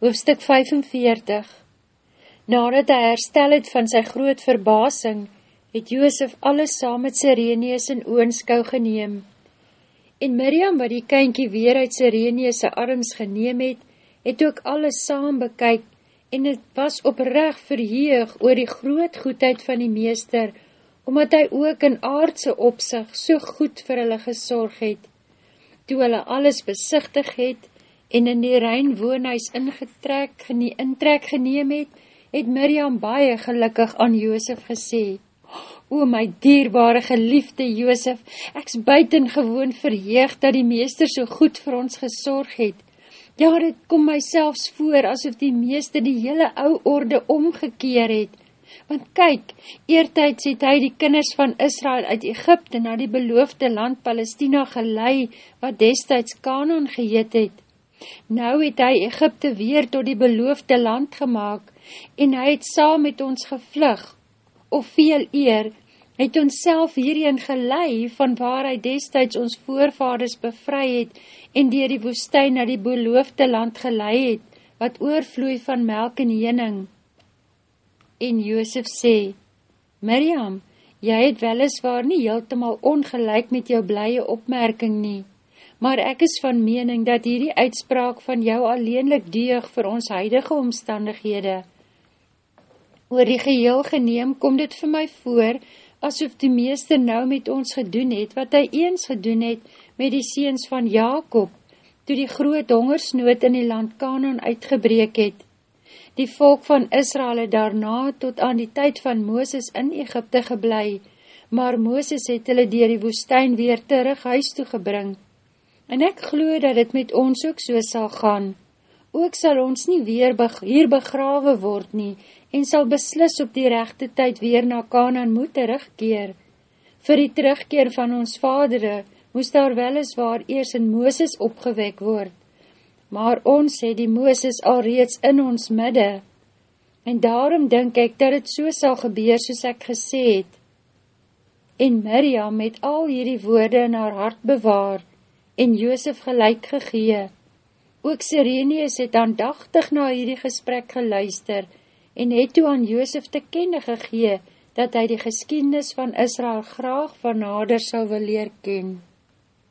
Hoofstuk 45 Nadat hy herstel het van sy groot verbasing, het Joosef alles saam met Sireneus in oonskou geneem. En Miriam, wat die kynkie weer uit Sireneus sy arms geneem het, het ook alles saam bekyk en het was oprecht verheug oor die groot goedheid van die meester, omdat hy ook in aardse opzicht so goed vir hulle gesorg het. Toe hulle alles besichtig het, en in die rein woonhuis ingetrek, genie, intrek geneem het, het Miriam baie gelukkig aan Joosef gesê, O my dierbare geliefde Joosef, ek's buitengewoon verheeg dat die meester so goed vir ons gesorg het. Ja, dit kom my selfs voor, asof die meester die hele ou orde omgekeer het. Want kyk, eertijds het hy die kinders van Israel uit Egypte na die beloofde land Palestina gelei, wat destijds Kanon geheet het. Nou het hy Egypte weer tot die beloofde land gemaakt, en hy het saam met ons gevlug, of veel eer, het ons self hierheen gelei, van waar hy destijds ons voorvaders bevry het, en dier die woestijn na die beloofde land gelei het, wat oorvloei van melk en jening. En Joosef sê, Miriam, jy het weliswaar nie heeltemaal ongelijk met jou blye opmerking nie, maar ek is van mening dat hierdie uitspraak van jou alleenlik deug vir ons huidige omstandighede. Oor die geheel geneem kom dit vir my voor, asof die meester nou met ons gedoen het, wat hy eens gedoen het met die seens van Jacob, toe die groot hongersnood in die land Kanon uitgebreek het. Die volk van Israel het daarna tot aan die tyd van Mooses in Egypte geblei, maar Mooses het hulle dier die woestijn weer terug huis toegebring. En ek glo dat het met ons ook so sal gaan. Ook sal ons nie weer beg hier begrawe word nie en sal beslis op die rechte tyd weer na Kanaan moet terugkeer. Vir die terugkeer van ons vadere moest daar weliswaar eers in Mooses opgewek word. Maar ons het die Mooses al reeds in ons midde. En daarom denk ek dat het so sal gebeur soos ek gesê het. En Miriam met al hierdie woorde in haar hart bewaard en Joosef gelijk gegee. Ook Sireneus het aandachtig na hierdie gesprek geluister en het toe aan Joosef te kenne gegee dat hy die geskiednis van Israel graag van nader sal wil leer ken.